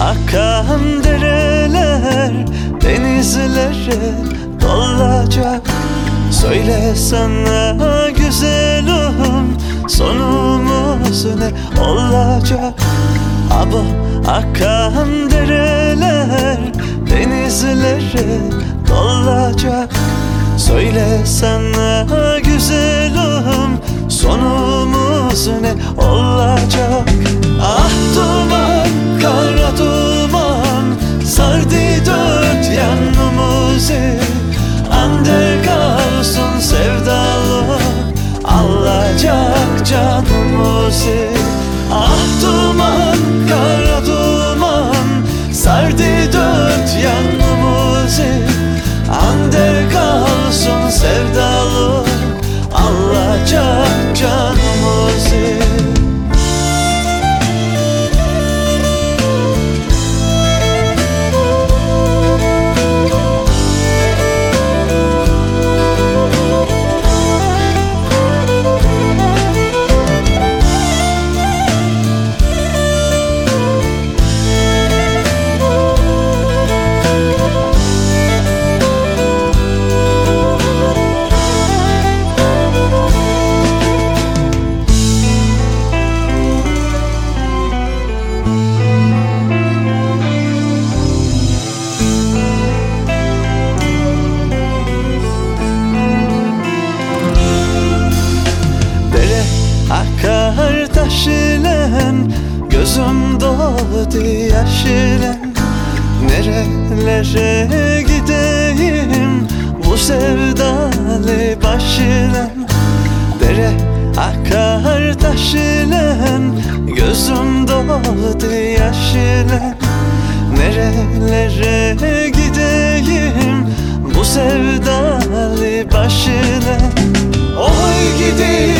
Akan dereler denizlere dolacak. Söyle sana güzelim sonumuz ne olacak? Abo akan dereler denizlere dolacak. Söyle sana güzelim sonumuz ne olacak? Ah dur. Gözüm doldu yaş ile Nerelere gideyim? Bu sevdalı baş Dere akar taş ile Gözüm doldu yaş ile Nerelere gideyim? Bu sevdalı baş ile Oy gidi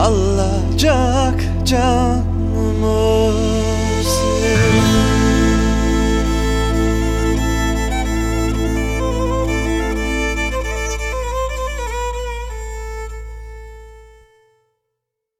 alacak canımı